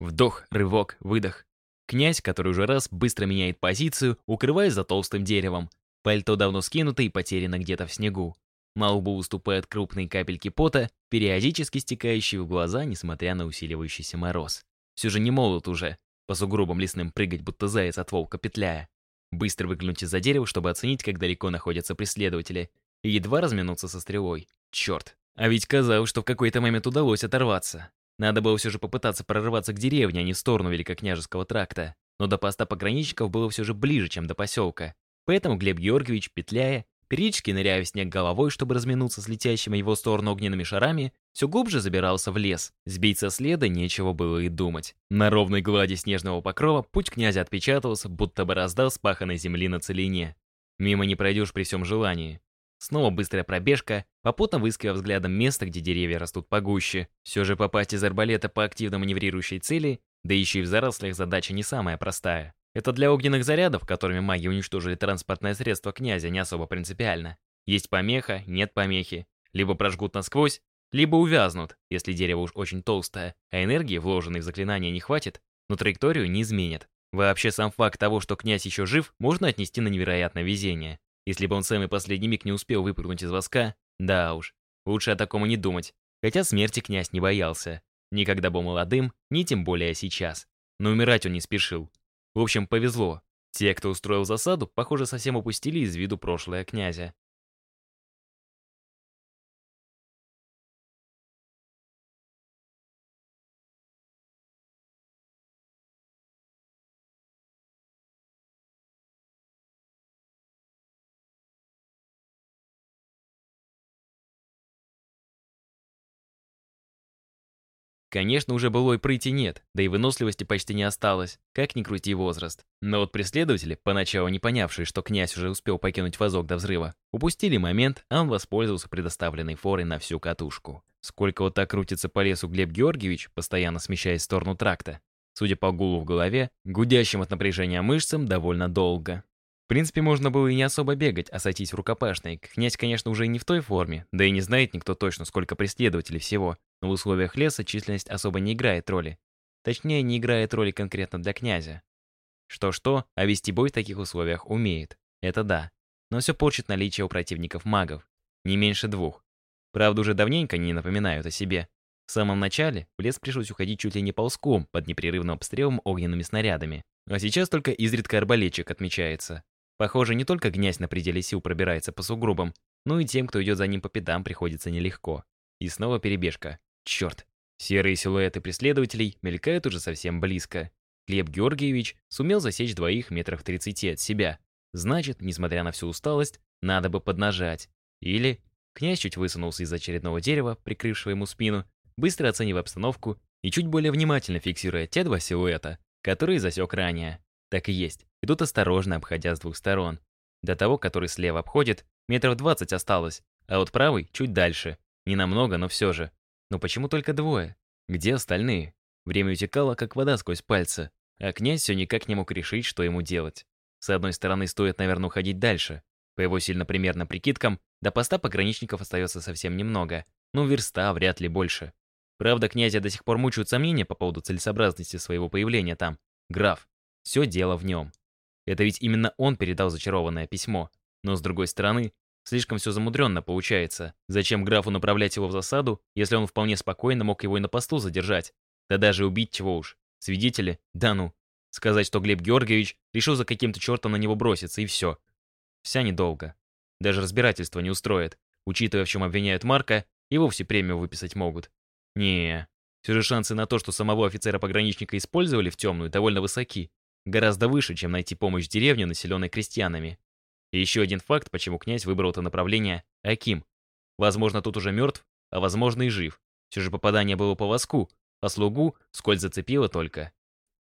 Вдох, рывок, выдох. Князь, который уже раз быстро меняет позицию, укрываясь за толстым деревом. Пальто давно скинуто и потеряно где-то в снегу. На лбу выступают крупные капельки пота, периодически стекающие в глаза, несмотря на усиливающийся мороз. Все же не молод уже, по сугробам лесным прыгать, будто заяц от волка петляя. Быстро выглянуть из-за дерева, чтобы оценить, как далеко находятся преследователи, и едва разминуться со стрелой. Черт, а ведь казалось, что в какой-то момент удалось оторваться. Надо было все же попытаться прорваться к деревне, а не в сторону Великокняжеского тракта. Но до поста пограничников было все же ближе, чем до поселка. Поэтому Глеб Георгиевич, петляя, периодически ныряя в снег головой, чтобы разминуться с летящими его сторону огненными шарами, все глубже забирался в лес. Сбить со следа нечего было и думать. На ровной глади снежного покрова путь князя отпечатался, будто бы раздал спаханной земли на целине. Мимо не пройдешь при всем желании. Снова быстрая пробежка, попутно выискивая взглядом место, где деревья растут погуще. Все же попасть из арбалета по активно маневрирующей цели, да еще и в зарослях задача не самая простая. Это для огненных зарядов, которыми маги уничтожили транспортное средство князя, не особо принципиально. Есть помеха, нет помехи. Либо прожгут насквозь, либо увязнут, если дерево уж очень толстое, а энергии, вложенной в заклинание, не хватит, но траекторию не изменит. Вообще сам факт того, что князь еще жив, можно отнести на невероятное везение. Если бы он самый последний миг не успел выпрыгнуть из воска, да уж, лучше о таком и не думать. Хотя смерти князь не боялся. Никогда был молодым, ни тем более сейчас. Но умирать он не спешил. В общем, повезло. Те, кто устроил засаду, похоже, совсем упустили из виду прошлое князя. Конечно, уже былой прыти нет, да и выносливости почти не осталось, как ни крути возраст. Но вот преследователи, поначалу не понявшие, что князь уже успел покинуть вазок до взрыва, упустили момент, а он воспользовался предоставленной форой на всю катушку. Сколько вот так крутится по лесу Глеб Георгиевич, постоянно смещаясь в сторону тракта, судя по гулу в голове, гудящим от напряжения мышцам довольно долго. В принципе, можно было и не особо бегать, а сойтись в рукопашной. Князь, конечно, уже не в той форме, да и не знает никто точно, сколько преследователей всего, но в условиях леса численность особо не играет роли. Точнее, не играет роли конкретно для князя. Что-что, а вести бой в таких условиях умеет. Это да. Но все порчит наличие у противников магов. Не меньше двух. Правда, уже давненько не напоминают о себе. В самом начале в лес пришлось уходить чуть ли не ползком под непрерывным обстрелом огненными снарядами. А сейчас только изредка арбалетчик отмечается. Похоже, не только князь на пределе сил пробирается по сугробам, но и тем, кто идет за ним по пятам, приходится нелегко. И снова перебежка. Черт. Серые силуэты преследователей мелькают уже совсем близко. Глеб Георгиевич сумел засечь двоих метров тридцати от себя. Значит, несмотря на всю усталость, надо бы поднажать. Или... Князь чуть высунулся из очередного дерева, прикрывшего ему спину, быстро оценив обстановку и чуть более внимательно фиксируя те два силуэта, которые засек ранее. Так и есть. Идут осторожно, обходя с двух сторон. До того, который слева обходит, метров двадцать осталось, а вот правый чуть дальше. Не намного, но все же. Но почему только двое? Где остальные? Время утекало, как вода сквозь пальцы, а князь все никак не мог решить, что ему делать. С одной стороны, стоит, наверное, уходить дальше. По его сильно примерным прикидкам, до поста пограничников остается совсем немного. Ну, верста, вряд ли больше. Правда, князя до сих пор мучают сомнения по поводу целесообразности своего появления там. Граф. Все дело в нем. Это ведь именно он передал зачарованное письмо. Но, с другой стороны, Слишком все замудренно получается. Зачем графу направлять его в засаду, если он вполне спокойно мог его и на посту задержать? Да даже убить чего уж. Свидетели? Да ну. Сказать, что Глеб Георгиевич решил за каким-то чертом на него броситься, и все. Вся недолго. Даже разбирательство не устроит. Учитывая, в чем обвиняют Марка, и вовсе премию выписать могут. не Все же шансы на то, что самого офицера-пограничника использовали в темную, довольно высоки. Гораздо выше, чем найти помощь в деревне, населенной крестьянами. И еще один факт, почему князь выбрал это направление – Аким. Возможно, тут уже мертв, а возможно и жив. Все же попадание было по воску, а слугу сколь зацепило только.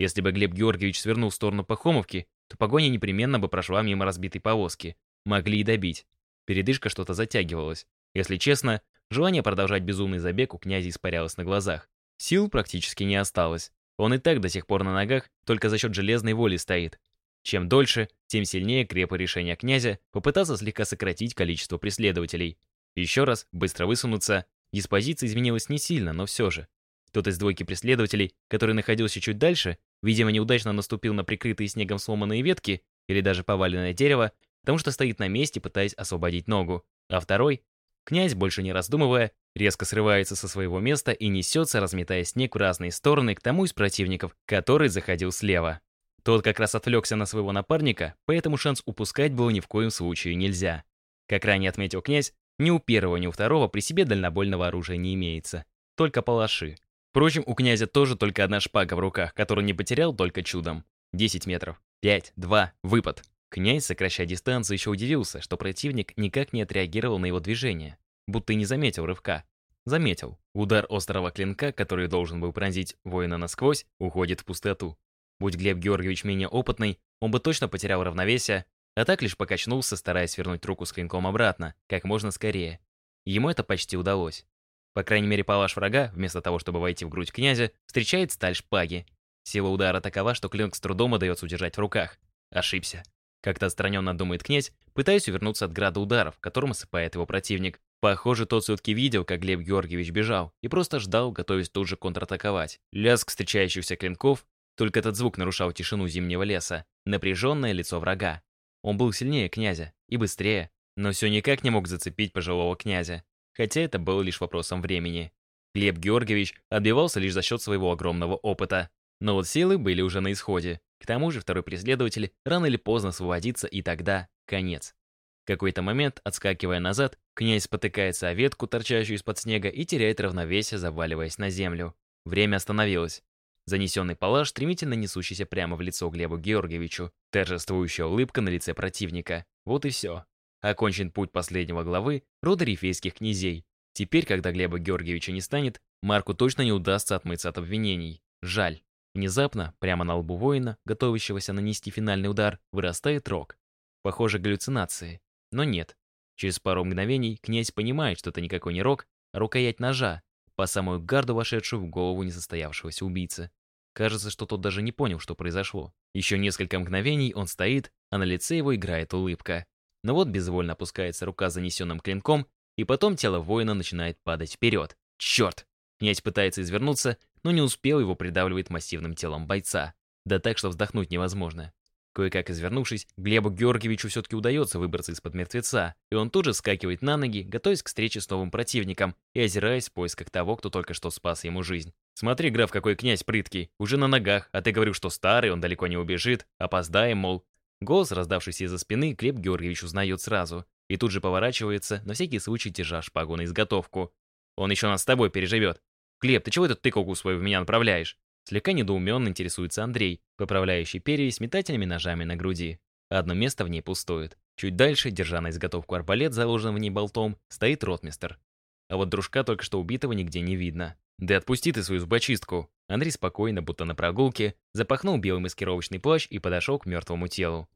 Если бы Глеб Георгиевич свернул в сторону Пахомовки, то погоня непременно бы прошла мимо разбитой повозки. Могли и добить. Передышка что-то затягивалась. Если честно, желание продолжать безумный забег у князя испарялось на глазах. Сил практически не осталось. Он и так до сих пор на ногах, только за счет железной воли стоит. Чем дольше, тем сильнее крепо решение князя попытаться слегка сократить количество преследователей. Еще раз, быстро высунуться. Диспозиция изменилась не сильно, но все же. Кто-то из двойки преследователей, который находился чуть дальше, видимо, неудачно наступил на прикрытые снегом сломанные ветки или даже поваленное дерево, потому что стоит на месте, пытаясь освободить ногу. А второй, князь, больше не раздумывая, резко срывается со своего места и несется, разметая снег в разные стороны к тому из противников, который заходил слева. Тот как раз отвлекся на своего напарника, поэтому шанс упускать было ни в коем случае нельзя. Как ранее отметил князь, ни у первого, ни у второго при себе дальнобольного оружия не имеется. Только палаши. Впрочем, у князя тоже только одна шпага в руках, которую не потерял только чудом. 10 метров. 5, 2, выпад. Князь, сокращая дистанцию, еще удивился, что противник никак не отреагировал на его движение, будто и не заметил рывка. Заметил. Удар острого клинка, который должен был пронзить воина насквозь, уходит в пустоту. Будь Глеб Георгиевич менее опытный, он бы точно потерял равновесие, а так лишь покачнулся, стараясь вернуть руку с клинком обратно, как можно скорее. Ему это почти удалось. По крайней мере, палаш врага, вместо того, чтобы войти в грудь князя, встречает сталь шпаги. Сила удара такова, что клинок с трудом удается удержать в руках. Ошибся. Как-то отстраненно думает князь, пытаясь увернуться от града ударов, которым осыпает его противник. Похоже, тот все-таки видел, как Глеб Георгиевич бежал, и просто ждал, готовясь тут же контратаковать. Лязг встречающихся клинков, только этот звук нарушал тишину зимнего леса, напряженное лицо врага. Он был сильнее князя и быстрее, но все никак не мог зацепить пожилого князя, хотя это было лишь вопросом времени. Глеб Георгиевич отбивался лишь за счет своего огромного опыта, но вот силы были уже на исходе. К тому же второй преследователь рано или поздно освободится, и тогда конец. В какой-то момент, отскакивая назад, князь спотыкается о ветку, торчащую из-под снега, и теряет равновесие, заваливаясь на землю. Время остановилось. Занесенный палаш, стремительно несущийся прямо в лицо Глебу Георгиевичу, торжествующая улыбка на лице противника. Вот и все. Окончен путь последнего главы рода рифейских князей. Теперь, когда Глеба Георгиевича не станет, Марку точно не удастся отмыться от обвинений. Жаль. Внезапно, прямо на лбу воина, готовящегося нанести финальный удар, вырастает рог. Похоже, галлюцинации. Но нет. Через пару мгновений князь понимает, что это никакой не рог, а рукоять ножа, по самую гарду вошедшую в голову несостоявшегося убийцы. Кажется, что тот даже не понял, что произошло. Еще несколько мгновений он стоит, а на лице его играет улыбка. Но вот безвольно опускается рука с занесенным клинком, и потом тело воина начинает падать вперед. Черт! Князь пытается извернуться, но не успел, его придавливает массивным телом бойца. Да так, что вздохнуть невозможно. Кое-как извернувшись, Глебу Георгиевичу все-таки удается выбраться из-под мертвеца, и он тут же скакивает на ноги, готовясь к встрече с новым противником и озираясь в поисках того, кто только что спас ему жизнь. «Смотри, граф, какой князь прыткий, уже на ногах, а ты говорил, что старый, он далеко не убежит, опоздаем, мол». Голос, раздавшийся из-за спины, Глеб Георгиевич узнает сразу, и тут же поворачивается, на всякий случай держа шпагу на изготовку. «Он еще нас с тобой переживет. Глеб, ты чего эту тыковку свою в меня направляешь?» Слегка недоуменно интересуется Андрей, поправляющий перевязь метательными ножами на груди. Одно место в ней пустует. Чуть дальше, держа на изготовку арбалет, заложенный в ней болтом, стоит ротмистер. А вот дружка только что убитого нигде не видно. «Да отпусти ты свою зубочистку!» Андрей спокойно, будто на прогулке, запахнул белый маскировочный плащ и подошел к мертвому телу.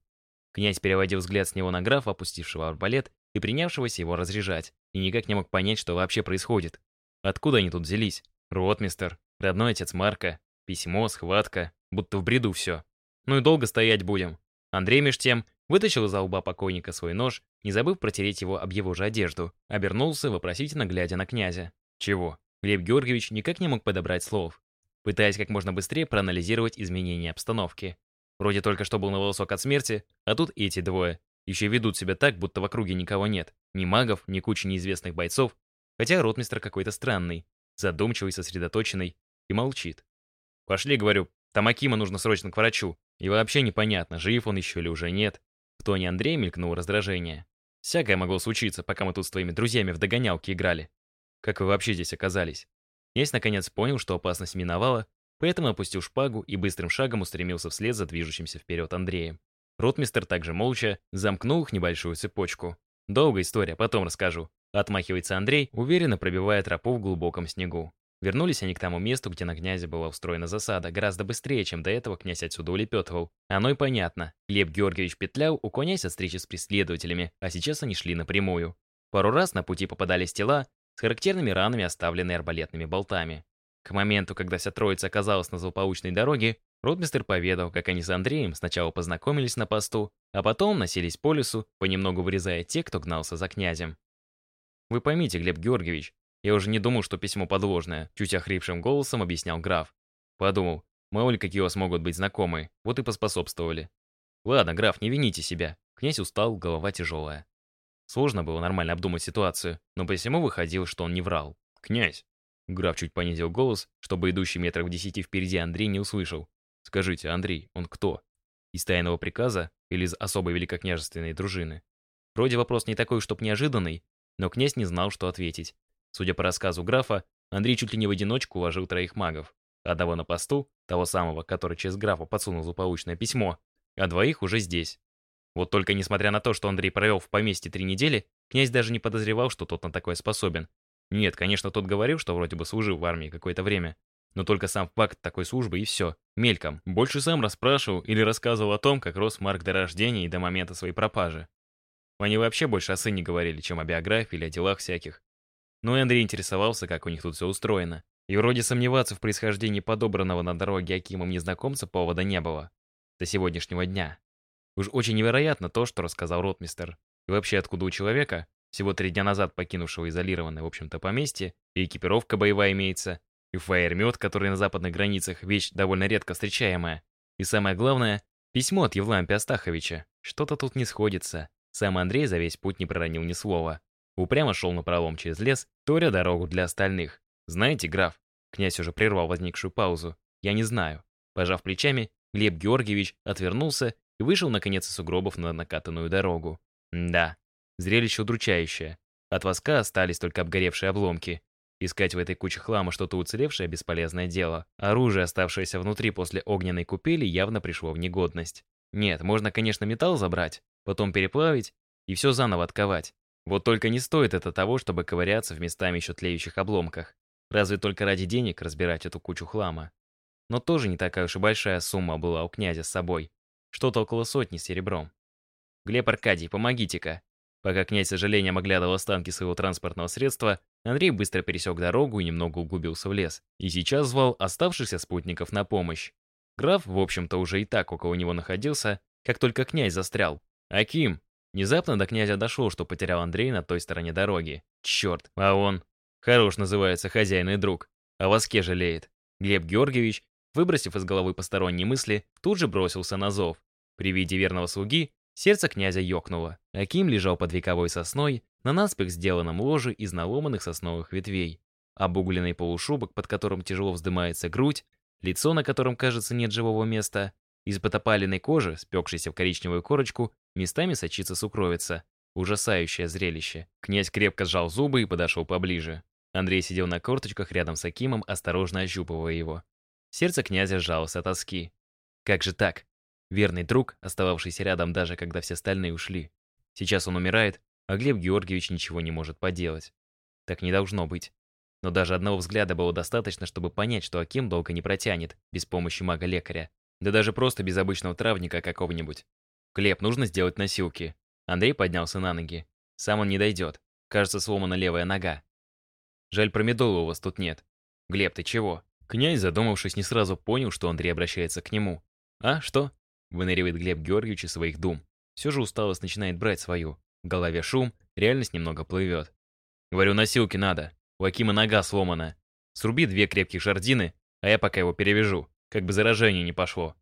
Князь переводил взгляд с него на графа, опустившего арбалет и принявшегося его разряжать, и никак не мог понять, что вообще происходит. Откуда они тут взялись? Ротмистер, родной отец Марка, Письмо, схватка, будто в бреду все. Ну и долго стоять будем. Андрей меж тем вытащил из-за лба покойника свой нож, не забыв протереть его об его же одежду, обернулся, вопросительно глядя на князя. Чего? Глеб Георгиевич никак не мог подобрать слов, пытаясь как можно быстрее проанализировать изменения обстановки. Вроде только что был на волосок от смерти, а тут эти двое. Еще ведут себя так, будто в округе никого нет. Ни магов, ни кучи неизвестных бойцов. Хотя ротмистр какой-то странный, задумчивый, сосредоточенный и молчит. Пошли, говорю, Тамакима нужно срочно к врачу. И вообще непонятно, жив он еще или уже нет. В тоне Андрея мелькнуло раздражение. Всякое могло случиться, пока мы тут с твоими друзьями в догонялки играли. Как вы вообще здесь оказались? Ясь наконец понял, что опасность миновала, поэтому опустил шпагу и быстрым шагом устремился вслед за движущимся вперед Андреем. Ротмистер также молча замкнул их небольшую цепочку. Долгая история, потом расскажу. Отмахивается Андрей, уверенно пробивая тропу в глубоком снегу. Вернулись они к тому месту, где на князя была устроена засада, гораздо быстрее, чем до этого князь отсюда улепетывал. Оно и понятно. Глеб Георгиевич петлял, уклоняясь от встречи с преследователями, а сейчас они шли напрямую. Пару раз на пути попадались тела с характерными ранами, оставленные арбалетными болтами. К моменту, когда вся троица оказалась на злополучной дороге, ротмистер поведал, как они с Андреем сначала познакомились на посту, а потом носились по лесу, понемногу вырезая те, кто гнался за князем. Вы поймите, Глеб Георгиевич, Я уже не думал, что письмо подложное, чуть охрипшим голосом объяснял граф. Подумал, мало какие у вас могут быть знакомые, вот и поспособствовали. Ладно, граф, не вините себя. Князь устал, голова тяжелая. Сложно было нормально обдумать ситуацию, но посему выходило, что он не врал. «Князь!» Граф чуть понизил голос, чтобы идущий метров десяти впереди Андрей не услышал. «Скажите, Андрей, он кто? Из тайного приказа или из особой великокняжественной дружины?» Вроде вопрос не такой, чтоб неожиданный, но князь не знал, что ответить. Судя по рассказу графа, Андрей чуть ли не в одиночку уложил троих магов. Одного на посту, того самого, который через графа подсунул злополучное письмо, а двоих уже здесь. Вот только несмотря на то, что Андрей провел в поместье три недели, князь даже не подозревал, что тот на такое способен. Нет, конечно, тот говорил, что вроде бы служил в армии какое-то время. Но только сам факт такой службы и все. Мельком. Больше сам расспрашивал или рассказывал о том, как рос Марк до рождения и до момента своей пропажи. Они вообще больше о сыне говорили, чем о биографии или о делах всяких. Но и Андрей интересовался, как у них тут все устроено. И вроде сомневаться в происхождении подобранного на дороге Акимом незнакомца повода не было. До сегодняшнего дня. Уж очень невероятно то, что рассказал ротмистер. И вообще, откуда у человека, всего три дня назад покинувшего изолированное, в общем-то, поместье, и экипировка боевая имеется, и фаермет, который на западных границах вещь довольно редко встречаемая. И самое главное, письмо от Евлампия Астаховича. Что-то тут не сходится. Сам Андрей за весь путь не проронил ни слова. Упрямо шел на пролом через лес, торя дорогу для остальных. «Знаете, граф?» Князь уже прервал возникшую паузу. «Я не знаю». Пожав плечами, Глеб Георгиевич отвернулся и вышел, наконец, из сугробов на накатанную дорогу. Да, зрелище удручающее. От воска остались только обгоревшие обломки. Искать в этой куче хлама что-то уцелевшее – бесполезное дело. Оружие, оставшееся внутри после огненной купели, явно пришло в негодность. Нет, можно, конечно, металл забрать, потом переплавить и все заново отковать. Вот только не стоит это того, чтобы ковыряться в местами еще тлеющих обломках. Разве только ради денег разбирать эту кучу хлама. Но тоже не такая уж и большая сумма была у князя с собой. Что-то около сотни серебром. «Глеб Аркадий, помогите-ка!» Пока князь с сожалением оглядывал останки своего транспортного средства, Андрей быстро пересек дорогу и немного углубился в лес. И сейчас звал оставшихся спутников на помощь. Граф, в общем-то, уже и так около него находился, как только князь застрял. «Аким!» Внезапно до князя дошло, что потерял Андрей на той стороне дороги. Черт, а он... Хорош называется хозяин и друг. О воске жалеет. Глеб Георгиевич, выбросив из головы посторонние мысли, тут же бросился на зов. При виде верного слуги сердце князя ёкнуло. Аким лежал под вековой сосной на наспех сделанном ложе из наломанных сосновых ветвей. Обугленный полушубок, под которым тяжело вздымается грудь, лицо, на котором, кажется, нет живого места, из потопаленной кожи, спекшейся в коричневую корочку, местами сочится сукровица. Ужасающее зрелище. Князь крепко сжал зубы и подошел поближе. Андрей сидел на корточках рядом с Акимом, осторожно ощупывая его. Сердце князя сжалось от тоски. Как же так? Верный друг, остававшийся рядом даже когда все остальные ушли. Сейчас он умирает, а Глеб Георгиевич ничего не может поделать. Так не должно быть. Но даже одного взгляда было достаточно, чтобы понять, что Аким долго не протянет, без помощи мага-лекаря. Да даже просто без обычного травника какого-нибудь. Глеб, нужно сделать носилки. Андрей поднялся на ноги. Сам он не дойдет. Кажется, сломана левая нога. Жаль, промедола у вас тут нет. Глеб, ты чего? Князь, задумавшись, не сразу понял, что Андрей обращается к нему. А, что? Выныривает Глеб Георгиевич из своих дум. Все же усталость начинает брать свою. В голове шум, реальность немного плывет. Говорю, носилки надо. У Акима нога сломана. Сруби две крепких жардины, а я пока его перевяжу. Как бы заражение не пошло.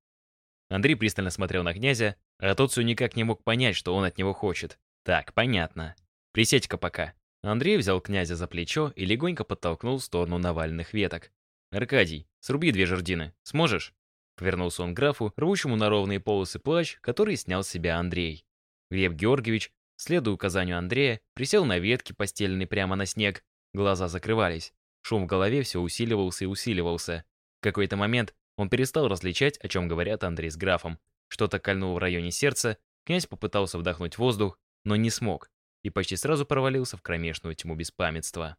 Андрей пристально смотрел на князя, а тот все никак не мог понять, что он от него хочет. Так, понятно. Присядь-ка пока. Андрей взял князя за плечо и легонько подтолкнул в сторону наваленных веток. «Аркадий, сруби две жердины. Сможешь?» Повернулся он к графу, рвущему на ровные полосы плащ, который снял с себя Андрей. Глеб Георгиевич, следуя указанию Андрея, присел на ветки, постеленные прямо на снег. Глаза закрывались. Шум в голове все усиливался и усиливался. В какой-то момент он перестал различать, о чем говорят Андрей с графом. Что-то кольнуло в районе сердца, князь попытался вдохнуть воздух, но не смог, и почти сразу провалился в кромешную тьму беспамятства.